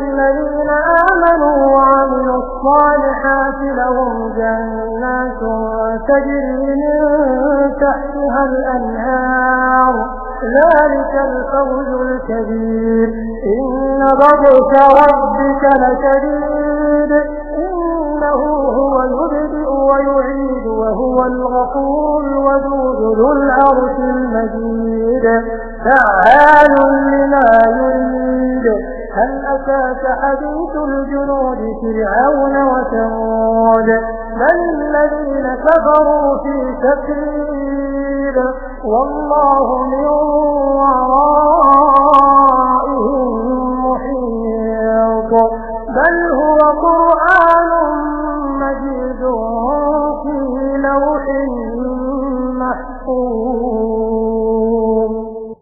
الذين آمنوا وعملوا الصالحات لهم جنات تجري من تحتها الأنهار. ذلك الفوز الكبير. إن بطش ربك لشديد. إنه هو يبدئ ويعيد وهو الغفور الودود ذو العرش المجيد. فعال لما يريد. هل أتاك حديث الجنود فرعون وثمود؟ بل الذين كفروا في تكرير والله من ورائهم محيط. بل هو قرآن مجيد في لوح محفوظ.